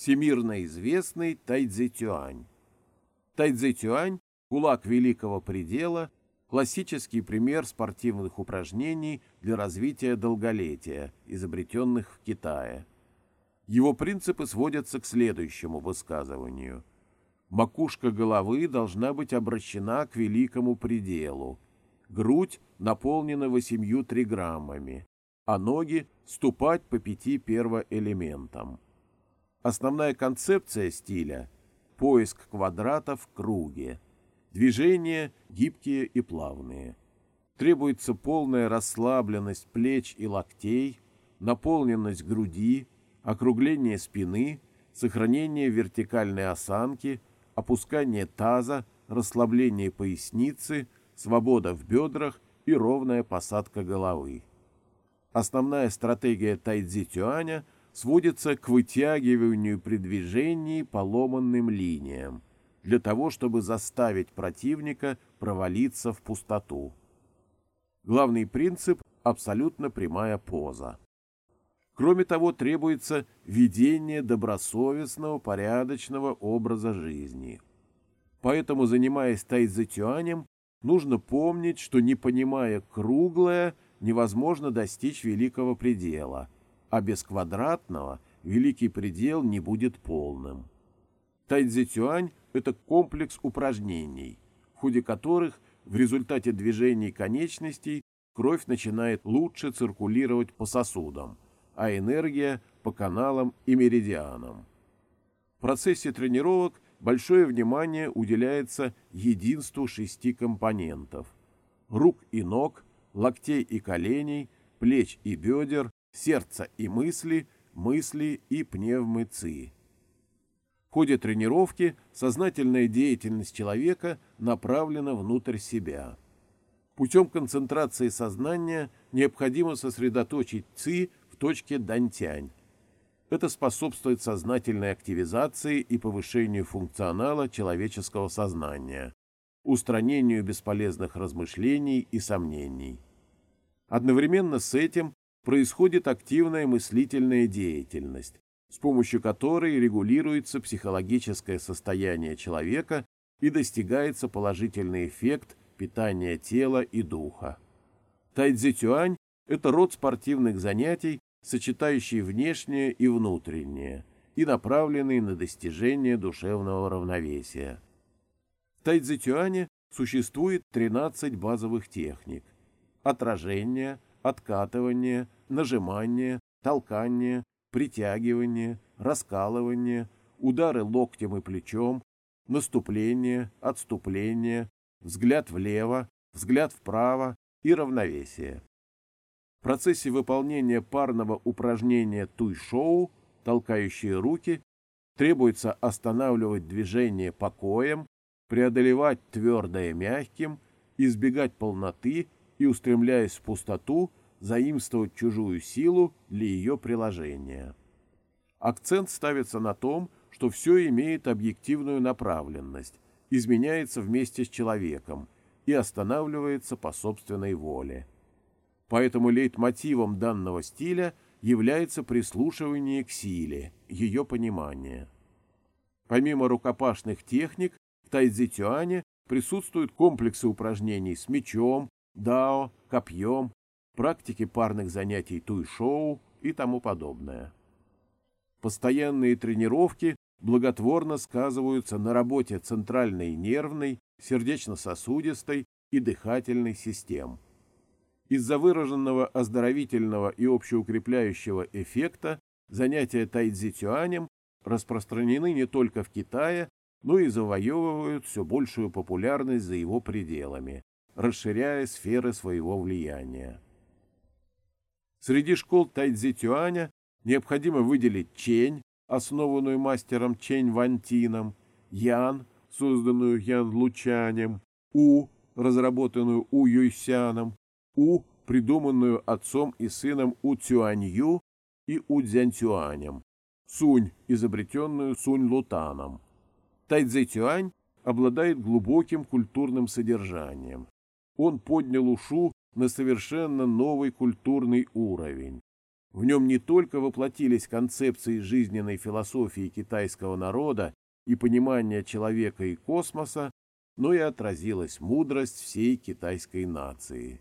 всемирно известный Тайцзитюань. Тайцзитюань – кулак великого предела, классический пример спортивных упражнений для развития долголетия, изобретенных в Китае. Его принципы сводятся к следующему высказыванию. Макушка головы должна быть обращена к великому пределу. Грудь наполнена восемью триграммами, а ноги – ступать по пяти первоэлементам. Основная концепция стиля – поиск квадратов в круге. Движения гибкие и плавные. Требуется полная расслабленность плеч и локтей, наполненность груди, округление спины, сохранение вертикальной осанки, опускание таза, расслабление поясницы, свобода в бедрах и ровная посадка головы. Основная стратегия тайцзи тюаня – сводится к вытягиванию при движении поломанным линиям, для того, чтобы заставить противника провалиться в пустоту. Главный принцип – абсолютно прямая поза. Кроме того, требуется ведение добросовестного, порядочного образа жизни. Поэтому, занимаясь тайцзитюанем, нужно помнить, что не понимая круглое, невозможно достичь великого предела – а без квадратного великий предел не будет полным. Тайцзи-тюань – это комплекс упражнений, в ходе которых в результате движений конечностей кровь начинает лучше циркулировать по сосудам, а энергия – по каналам и меридианам. В процессе тренировок большое внимание уделяется единству шести компонентов – рук и ног, локтей и коленей, плеч и бедер, сердца и мысли, мысли и пневмыци. В ходе тренировки сознательная деятельность человека направлена внутрь себя. Путем концентрации сознания необходимо сосредоточить ЦИ в точке Дантянь. Это способствует сознательной активизации и повышению функционала человеческого сознания, устранению бесполезных размышлений и сомнений. Одновременно с этим происходит активная мыслительная деятельность, с помощью которой регулируется психологическое состояние человека и достигается положительный эффект питания тела и духа. Тайцзи-тюань – это род спортивных занятий, сочетающий внешнее и внутреннее, и направленный на достижение душевного равновесия. В тайцзи-тюане существует 13 базовых техник – отражение – откатывание, нажимание, толкание, притягивание, раскалывание, удары локтем и плечом, наступление, отступление, взгляд влево, взгляд вправо и равновесие. В процессе выполнения парного упражнения туй-шоу, толкающие руки, требуется останавливать движение покоем, преодолевать твердое мягким, избегать полноты и, устремляясь в пустоту, заимствовать чужую силу для ее приложения. Акцент ставится на том, что все имеет объективную направленность, изменяется вместе с человеком и останавливается по собственной воле. Поэтому лейтмотивом данного стиля является прислушивание к силе, ее понимание. Помимо рукопашных техник, в тайцзи-тюане присутствуют комплексы упражнений с мечом, дао, копьем, практики парных занятий туй-шоу и тому подобное. Постоянные тренировки благотворно сказываются на работе центральной нервной, сердечно-сосудистой и дыхательной систем. Из-за выраженного оздоровительного и общеукрепляющего эффекта занятия тайцзи-тюанем распространены не только в Китае, но и завоевывают все большую популярность за его пределами расширяя сферы своего влияния. Среди школ Тайцзи-Тюаня необходимо выделить Чень, основанную мастером Чень Вантином, Ян, созданную Ян Лучанем, У, разработанную У Юйсяном, У, придуманную отцом и сыном У Цюанью и У Цзяньцюанем, Сунь, изобретенную Сунь Лутаном. Тайцзи-Тюань обладает глубоким культурным содержанием, он поднял Ушу на совершенно новый культурный уровень. В нем не только воплотились концепции жизненной философии китайского народа и понимание человека и космоса, но и отразилась мудрость всей китайской нации.